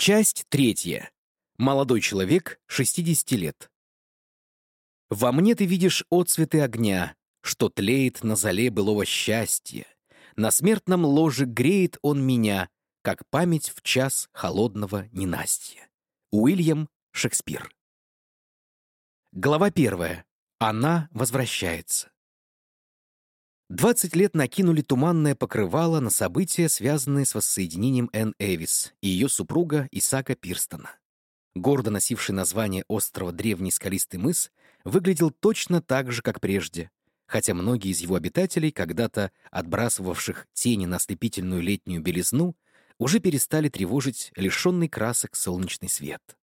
Часть третья. Молодой человек, 60 лет. Во мне ты видишь отцветы огня, что тлеет на зале былого счастья. На смертном ложе греет он меня, как память в час холодного ненастья. Уильям Шекспир. Глава первая. Она возвращается. Двадцать лет накинули туманное покрывало на события, связанные с воссоединением Энн Эвис и ее супруга Исака Пирстона. Гордо носивший название острова Древний Скалистый мыс выглядел точно так же, как прежде, хотя многие из его обитателей, когда-то отбрасывавших тени на ослепительную летнюю белизну, уже перестали тревожить лишенный красок солнечный свет.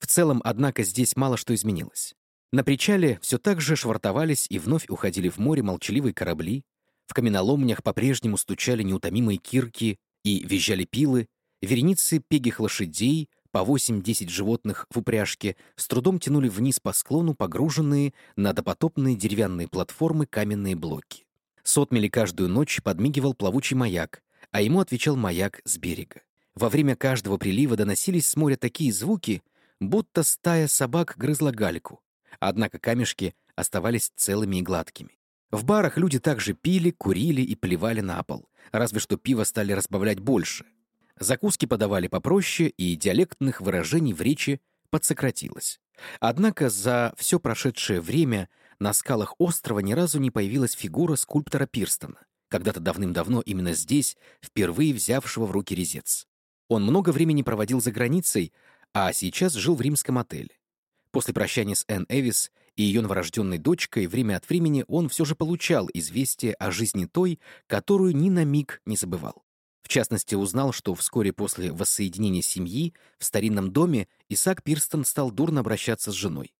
В целом, однако, здесь мало что изменилось. На причале все так же швартовались и вновь уходили в море молчаливые корабли, в каменоломнях по-прежнему стучали неутомимые кирки и визжали пилы, вереницы пегих лошадей, по 8-10 животных в упряжке, с трудом тянули вниз по склону погруженные на допотопные деревянные платформы каменные блоки. Сотмели каждую ночь подмигивал плавучий маяк, а ему отвечал маяк с берега. Во время каждого прилива доносились с моря такие звуки, будто стая собак грызла гальку, однако камешки оставались целыми и гладкими. В барах люди также пили, курили и плевали на пол, разве что пиво стали разбавлять больше. Закуски подавали попроще, и диалектных выражений в речи подсократилось. Однако за все прошедшее время на скалах острова ни разу не появилась фигура скульптора Пирстона, когда-то давным-давно именно здесь, впервые взявшего в руки резец. Он много времени проводил за границей, а сейчас жил в римском отеле. После прощания с Энн Эвис и ее новорожденной дочкой время от времени он все же получал известие о жизни той, которую ни на миг не забывал. В частности, узнал, что вскоре после воссоединения семьи в старинном доме Исаак Пирстон стал дурно обращаться с женой.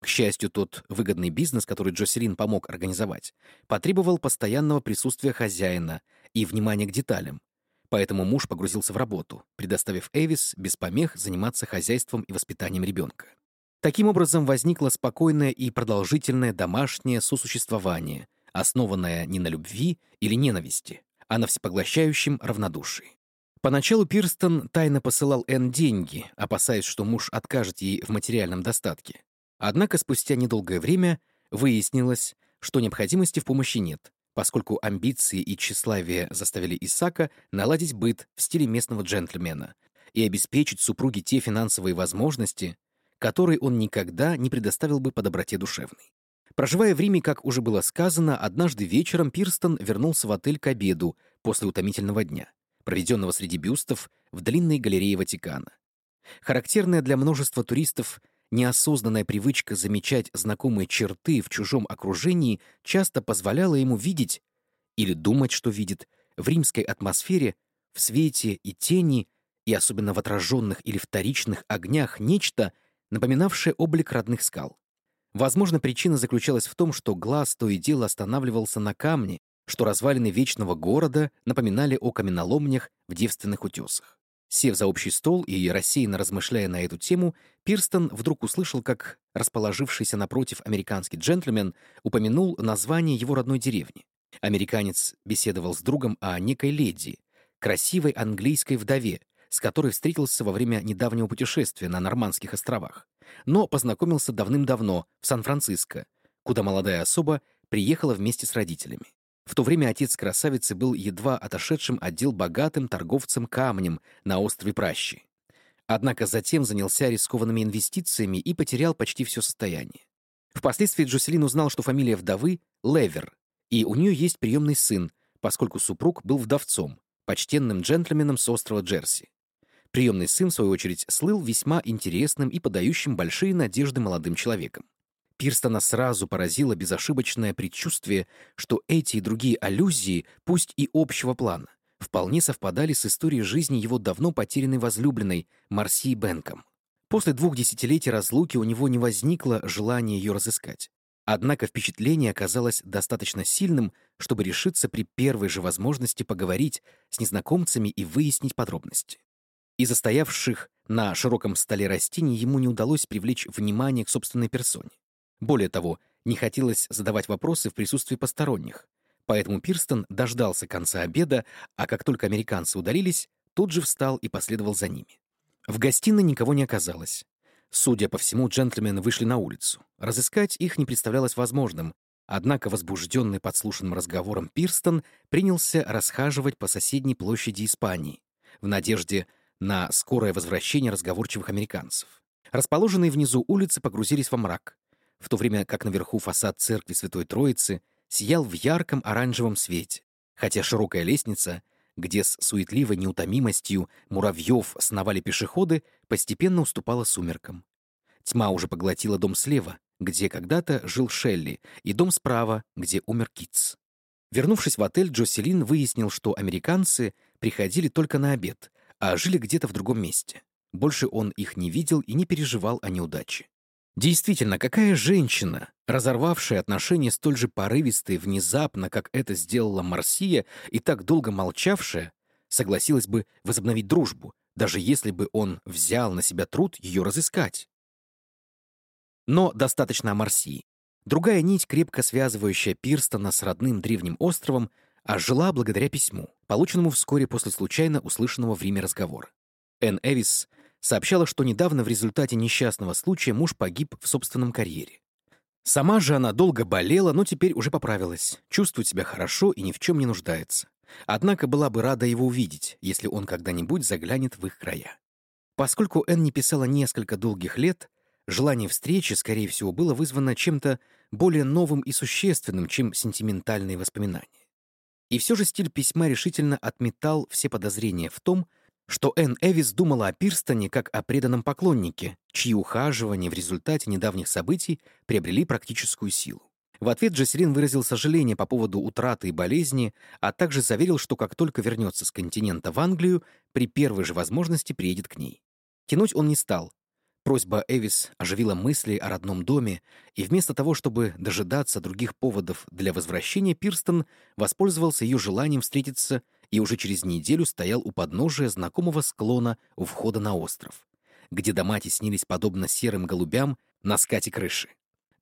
К счастью, тот выгодный бизнес, который Джоселин помог организовать, потребовал постоянного присутствия хозяина и внимания к деталям. Поэтому муж погрузился в работу, предоставив Эвис без помех заниматься хозяйством и воспитанием ребенка. Таким образом, возникло спокойное и продолжительное домашнее сосуществование, основанное не на любви или ненависти, а на всепоглощающем равнодушии. Поначалу Пирстон тайно посылал Энн деньги, опасаясь, что муж откажет ей в материальном достатке. Однако спустя недолгое время выяснилось, что необходимости в помощи нет, поскольку амбиции и тщеславие заставили Исака наладить быт в стиле местного джентльмена и обеспечить супруге те финансовые возможности, который он никогда не предоставил бы по доброте душевной. Проживая в Риме, как уже было сказано, однажды вечером Пирстон вернулся в отель к обеду после утомительного дня, проведенного среди бюстов в длинной галерее Ватикана. Характерная для множества туристов неосознанная привычка замечать знакомые черты в чужом окружении часто позволяла ему видеть или думать, что видит, в римской атмосфере, в свете и тени, и особенно в отраженных или вторичных огнях нечто, напоминавшее облик родных скал. Возможно, причина заключалась в том, что глаз то и дело останавливался на камне, что развалины вечного города напоминали о каменоломнях в девственных утесах. Сев за общий стол и рассеянно размышляя на эту тему, Пирстон вдруг услышал, как расположившийся напротив американский джентльмен упомянул название его родной деревни. Американец беседовал с другом о некой леди, красивой английской вдове, с которой встретился во время недавнего путешествия на Нормандских островах, но познакомился давным-давно в Сан-Франциско, куда молодая особа приехала вместе с родителями. В то время отец красавицы был едва отошедшим отдел богатым торговцем камнем на острове Пращи. Однако затем занялся рискованными инвестициями и потерял почти все состояние. Впоследствии Джоселин узнал, что фамилия вдовы — Левер, и у нее есть приемный сын, поскольку супруг был вдовцом, почтенным джентльменом с острова Джерси. Приемный сын, в свою очередь, слыл весьма интересным и подающим большие надежды молодым человеком. Пирстона сразу поразило безошибочное предчувствие, что эти и другие аллюзии, пусть и общего плана, вполне совпадали с историей жизни его давно потерянной возлюбленной Марси Бенком. После двух десятилетий разлуки у него не возникло желания ее разыскать. Однако впечатление оказалось достаточно сильным, чтобы решиться при первой же возможности поговорить с незнакомцами и выяснить подробности. Из застоявших на широком столе растений ему не удалось привлечь внимание к собственной персоне. Более того, не хотелось задавать вопросы в присутствии посторонних, поэтому Пирстон дождался конца обеда, а как только американцы удалились, тут же встал и последовал за ними. В гостиной никого не оказалось. Судя по всему, джентльмены вышли на улицу. Разыскать их не представлялось возможным, однако возбужденный подслушанным разговором Пирстон принялся расхаживать по соседней площади Испании в надежде на скорое возвращение разговорчивых американцев. Расположенные внизу улицы погрузились во мрак, в то время как наверху фасад церкви Святой Троицы сиял в ярком оранжевом свете, хотя широкая лестница, где с суетливой неутомимостью муравьев сновали пешеходы, постепенно уступала сумеркам. Тьма уже поглотила дом слева, где когда-то жил Шелли, и дом справа, где умер Китс. Вернувшись в отель, Джоселин выяснил, что американцы приходили только на обед, а жили где-то в другом месте. Больше он их не видел и не переживал о неудаче. Действительно, какая женщина, разорвавшая отношения столь же порывистые внезапно, как это сделала Марсия, и так долго молчавшая, согласилась бы возобновить дружбу, даже если бы он взял на себя труд ее разыскать? Но достаточно о Марсии. Другая нить, крепко связывающая Пирстона с родным древним островом, ожила благодаря письму, полученному вскоре после случайно услышанного в Риме разговора. Энн Эвис сообщала, что недавно в результате несчастного случая муж погиб в собственном карьере. Сама же она долго болела, но теперь уже поправилась, чувствует себя хорошо и ни в чем не нуждается. Однако была бы рада его увидеть, если он когда-нибудь заглянет в их края. Поскольку Энн не писала несколько долгих лет, желание встречи, скорее всего, было вызвано чем-то более новым и существенным, чем сентиментальные воспоминания. И все же стиль письма решительно отметал все подозрения в том, что Энн Эвис думала о Пирстоне как о преданном поклоннике, чьи ухаживания в результате недавних событий приобрели практическую силу. В ответ Джеселин выразил сожаление по поводу утраты и болезни, а также заверил, что как только вернется с континента в Англию, при первой же возможности приедет к ней. Тянуть он не стал. Просьба Эвис оживила мысли о родном доме, и вместо того, чтобы дожидаться других поводов для возвращения, Пирстон воспользовался ее желанием встретиться и уже через неделю стоял у подножия знакомого склона у входа на остров, где дома теснились подобно серым голубям на скате крыши.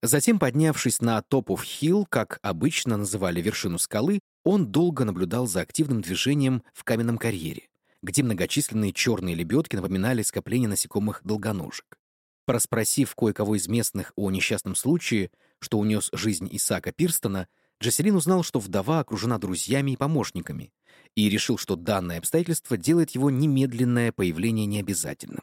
Затем, поднявшись на Топов-Хилл, как обычно называли вершину скалы, он долго наблюдал за активным движением в каменном карьере, где многочисленные черные лебедки напоминали скопление насекомых долгоножек. Проспросив кое-кого из местных о несчастном случае, что унес жизнь Исаака Пирстона, Джеселин узнал, что вдова окружена друзьями и помощниками, и решил, что данное обстоятельство делает его немедленное появление необязательным.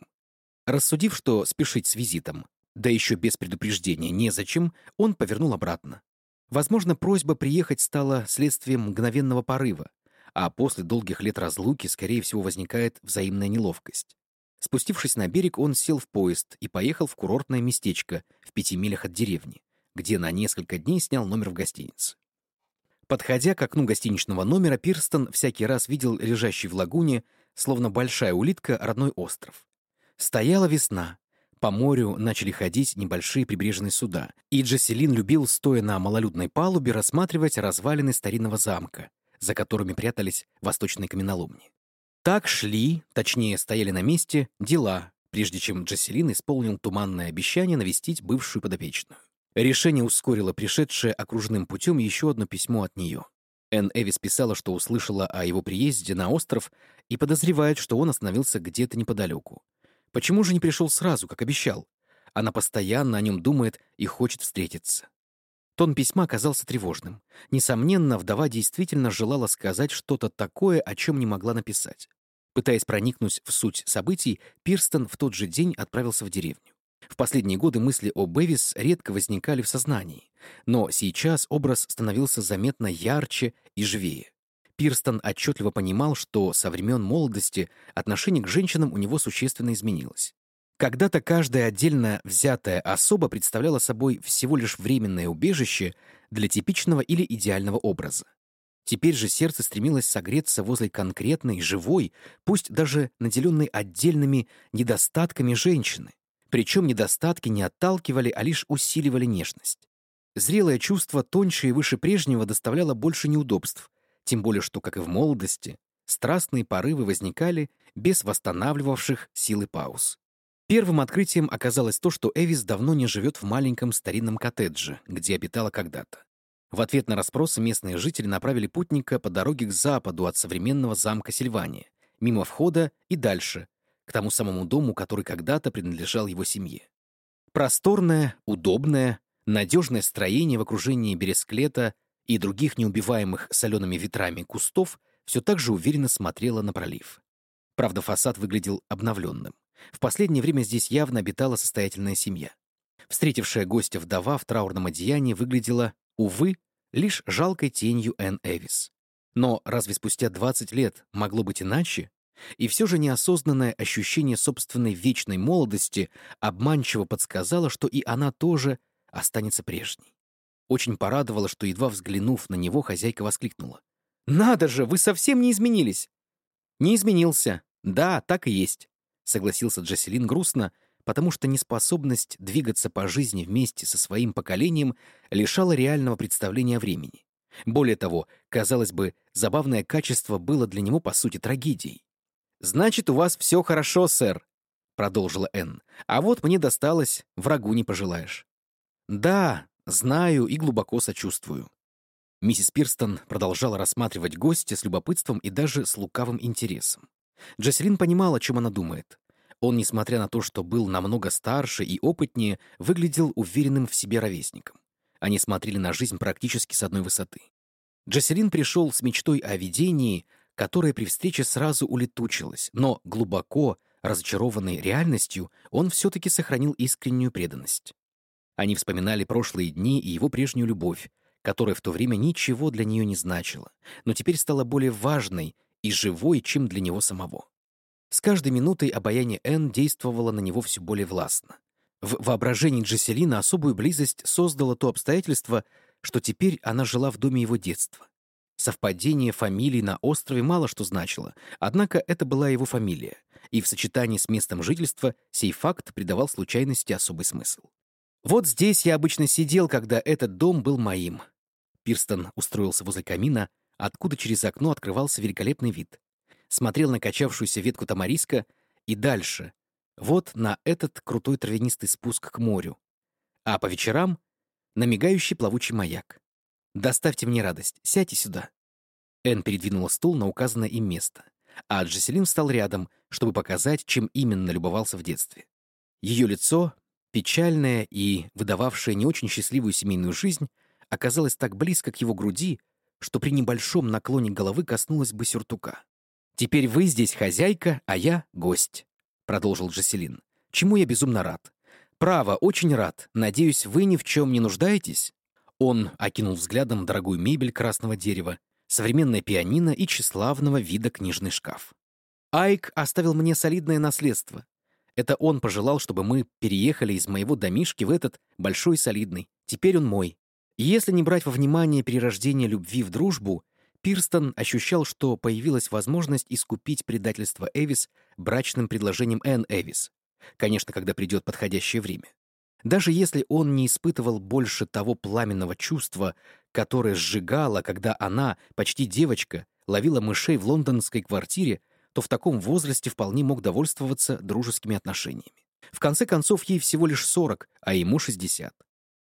Рассудив, что спешить с визитом, да еще без предупреждения, незачем, он повернул обратно. Возможно, просьба приехать стала следствием мгновенного порыва, а после долгих лет разлуки, скорее всего, возникает взаимная неловкость. Спустившись на берег, он сел в поезд и поехал в курортное местечко в пяти милях от деревни, где на несколько дней снял номер в гостинице. Подходя к окну гостиничного номера, Пирстон всякий раз видел лежащий в лагуне, словно большая улитка, родной остров. Стояла весна. По морю начали ходить небольшие прибрежные суда, и Джесселин любил, стоя на малолюдной палубе, рассматривать развалины старинного замка, за которыми прятались восточные каменоломни. Так шли, точнее, стояли на месте, дела, прежде чем Джесселин исполнил туманное обещание навестить бывшую подопечную. Решение ускорило пришедшее окружным путем еще одно письмо от нее. Энн Эвис писала, что услышала о его приезде на остров и подозревает, что он остановился где-то неподалеку. Почему же не пришел сразу, как обещал? Она постоянно о нем думает и хочет встретиться. Тон письма оказался тревожным. Несомненно, вдова действительно желала сказать что-то такое, о чем не могла написать. Пытаясь проникнуть в суть событий, Пирстон в тот же день отправился в деревню. В последние годы мысли о Бэвис редко возникали в сознании, но сейчас образ становился заметно ярче и живее. Пирстон отчетливо понимал, что со времен молодости отношение к женщинам у него существенно изменилось. Когда-то каждая отдельно взятая особа представляла собой всего лишь временное убежище для типичного или идеального образа. Теперь же сердце стремилось согреться возле конкретной, живой, пусть даже наделенной отдельными недостатками женщины, причем недостатки не отталкивали, а лишь усиливали нежность. Зрелое чувство тоньше и выше прежнего доставляло больше неудобств, тем более что, как и в молодости, страстные порывы возникали без восстанавливавших силы пауз. Первым открытием оказалось то, что Эвис давно не живет в маленьком старинном коттедже, где обитала когда-то. В ответ на расспросы местные жители направили путника по дороге к западу от современного замка Сильвания, мимо входа и дальше, к тому самому дому, который когда-то принадлежал его семье. Просторное, удобное, надежное строение в окружении бересклета и других неубиваемых солеными ветрами кустов все так же уверенно смотрело на пролив. Правда, фасад выглядел обновленным. В последнее время здесь явно обитала состоятельная семья. Встретившая гостя вдова в траурном одеянии выглядела, увы, лишь жалкой тенью Энн Эвис. Но разве спустя 20 лет могло быть иначе? И все же неосознанное ощущение собственной вечной молодости обманчиво подсказало, что и она тоже останется прежней. Очень порадовало, что, едва взглянув на него, хозяйка воскликнула. «Надо же, вы совсем не изменились!» «Не изменился. Да, так и есть», — согласился Джаселин грустно, потому что неспособность двигаться по жизни вместе со своим поколением лишала реального представления времени. Более того, казалось бы, забавное качество было для него, по сути, трагедией. «Значит, у вас все хорошо, сэр», — продолжила Энн. «А вот мне досталось, врагу не пожелаешь». «Да, знаю и глубоко сочувствую». Миссис Пирстон продолжала рассматривать гостя с любопытством и даже с лукавым интересом. Джесселин понимала, о чем она думает. Он, несмотря на то, что был намного старше и опытнее, выглядел уверенным в себе ровесником. Они смотрели на жизнь практически с одной высоты. Джесселин пришел с мечтой о видении, которое при встрече сразу улетучилось, но глубоко, разочарованный реальностью, он все-таки сохранил искреннюю преданность. Они вспоминали прошлые дни и его прежнюю любовь, которая в то время ничего для нее не значила, но теперь стала более важной и живой, чем для него самого. С каждой минутой обаяние Энн действовало на него все более властно. В воображении Джеселина особую близость создало то обстоятельство, что теперь она жила в доме его детства. Совпадение фамилий на острове мало что значило, однако это была его фамилия, и в сочетании с местом жительства сей факт придавал случайности особый смысл. «Вот здесь я обычно сидел, когда этот дом был моим». Пирстон устроился возле камина, откуда через окно открывался великолепный вид. Смотрел на качавшуюся ветку тамариска и дальше, вот на этот крутой травянистый спуск к морю. А по вечерам — на мигающий плавучий маяк. «Доставьте мне радость, сядьте сюда». Энн передвинула стул на указанное им место, а Джеселин встал рядом, чтобы показать, чем именно любовался в детстве. Ее лицо, печальное и выдававшее не очень счастливую семейную жизнь, оказалось так близко к его груди, что при небольшом наклоне головы коснулась бы сюртука. «Теперь вы здесь хозяйка, а я — гость», — продолжил Джаселин. «Чему я безумно рад. Право, очень рад. Надеюсь, вы ни в чем не нуждаетесь?» Он окинул взглядом дорогую мебель красного дерева, современное пианино и тщеславного вида книжный шкаф. Айк оставил мне солидное наследство. Это он пожелал, чтобы мы переехали из моего домишки в этот большой солидный. Теперь он мой. Если не брать во внимание перерождение любви в дружбу, Пирстон ощущал, что появилась возможность искупить предательство Эвис брачным предложением Энн Эвис. Конечно, когда придет подходящее время. Даже если он не испытывал больше того пламенного чувства, которое сжигало, когда она, почти девочка, ловила мышей в лондонской квартире, то в таком возрасте вполне мог довольствоваться дружескими отношениями. В конце концов, ей всего лишь 40, а ему 60.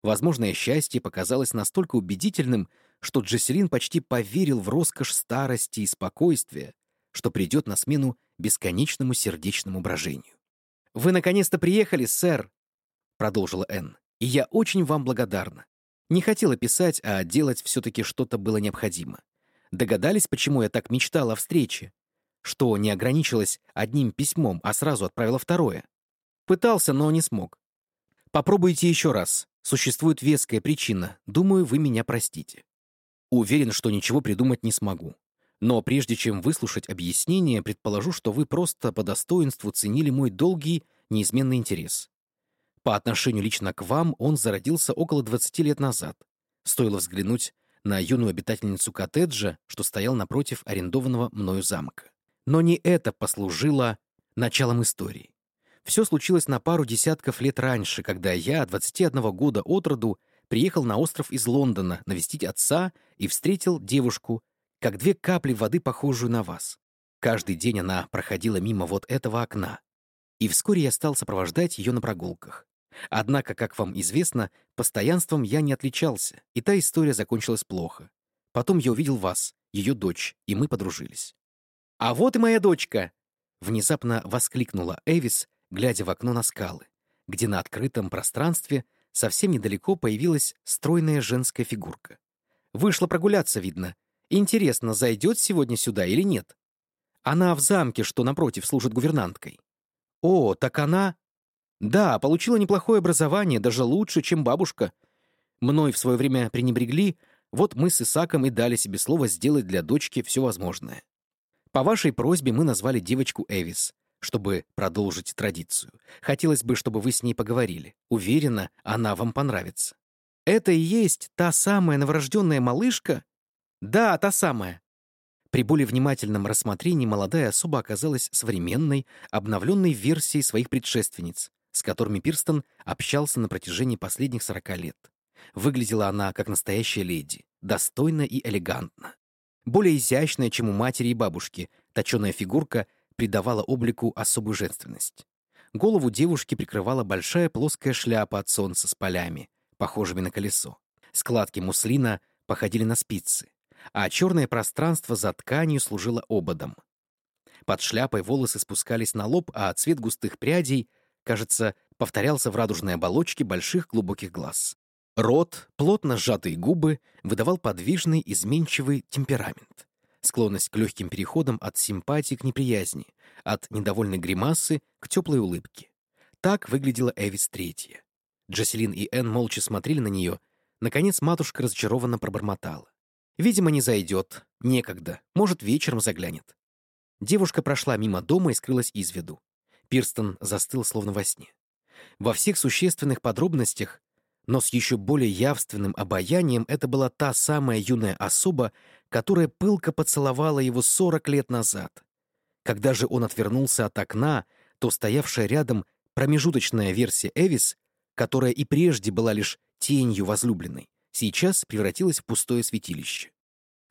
Возможное счастье показалось настолько убедительным, что Джеселин почти поверил в роскошь старости и спокойствия, что придет на смену бесконечному сердечному брожению. «Вы наконец-то приехали, сэр!» — продолжила Энн. «И я очень вам благодарна. Не хотела писать, а делать все-таки что-то было необходимо. Догадались, почему я так мечтала о встрече? Что не ограничилась одним письмом, а сразу отправила второе? Пытался, но не смог. Попробуйте еще раз. Существует веская причина. Думаю, вы меня простите. Уверен, что ничего придумать не смогу. Но прежде чем выслушать объяснение, предположу, что вы просто по достоинству ценили мой долгий, неизменный интерес. По отношению лично к вам он зародился около 20 лет назад. Стоило взглянуть на юную обитательницу коттеджа, что стоял напротив арендованного мною замка. Но не это послужило началом истории. Все случилось на пару десятков лет раньше, когда я, 21 года от роду, приехал на остров из Лондона навестить отца и встретил девушку, как две капли воды, похожую на вас. Каждый день она проходила мимо вот этого окна. И вскоре я стал сопровождать ее на прогулках. Однако, как вам известно, постоянством я не отличался, и та история закончилась плохо. Потом я увидел вас, ее дочь, и мы подружились. «А вот и моя дочка!» Внезапно воскликнула Эвис, глядя в окно на скалы, где на открытом пространстве совсем недалеко появилась стройная женская фигурка. Вышла прогуляться, видно. Интересно, зайдет сегодня сюда или нет? Она в замке, что напротив, служит гувернанткой. О, так она... Да, получила неплохое образование, даже лучше, чем бабушка. Мной в свое время пренебрегли, вот мы с Исаком и дали себе слово сделать для дочки все возможное. По вашей просьбе мы назвали девочку Эвис, чтобы продолжить традицию. Хотелось бы, чтобы вы с ней поговорили. Уверена, она вам понравится. Это и есть та самая новорожденная малышка? Да, та самая. При более внимательном рассмотрении молодая особа оказалась современной, обновленной версией своих предшественниц, с которыми Пирстон общался на протяжении последних сорока лет. Выглядела она как настоящая леди, достойно и элегантно. Более изящная, чем у матери и бабушки, точеная фигурка придавала облику особую женственность. Голову девушки прикрывала большая плоская шляпа от солнца с полями, похожими на колесо. Складки муслина походили на спицы, а черное пространство за тканью служило ободом. Под шляпой волосы спускались на лоб, а цвет густых прядей, кажется, повторялся в радужной оболочке больших глубоких глаз. Рот, плотно сжатые губы выдавал подвижный, изменчивый темперамент. Склонность к легким переходам от симпатии к неприязни, от недовольной гримасы к теплой улыбке. Так выглядела Эвис Третья. Джаселин и Энн молча смотрели на нее. Наконец матушка разочарованно пробормотала. «Видимо, не зайдет. Некогда. Может, вечером заглянет». Девушка прошла мимо дома и скрылась из виду. Пирстон застыл, словно во сне. Во всех существенных подробностях но с еще более явственным обаянием это была та самая юная особа, которая пылко поцеловала его сорок лет назад. Когда же он отвернулся от окна, то стоявшая рядом промежуточная версия Эвис, которая и прежде была лишь тенью возлюбленной, сейчас превратилась в пустое святилище.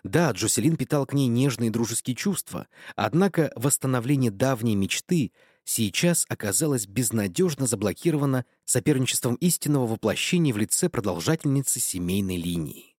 Да, Джоселин питал к ней нежные дружеские чувства, однако восстановление давней мечты сейчас оказалась безнадежно заблокирована соперничеством истинного воплощения в лице продолжательницы семейной линии.